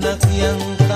na tiang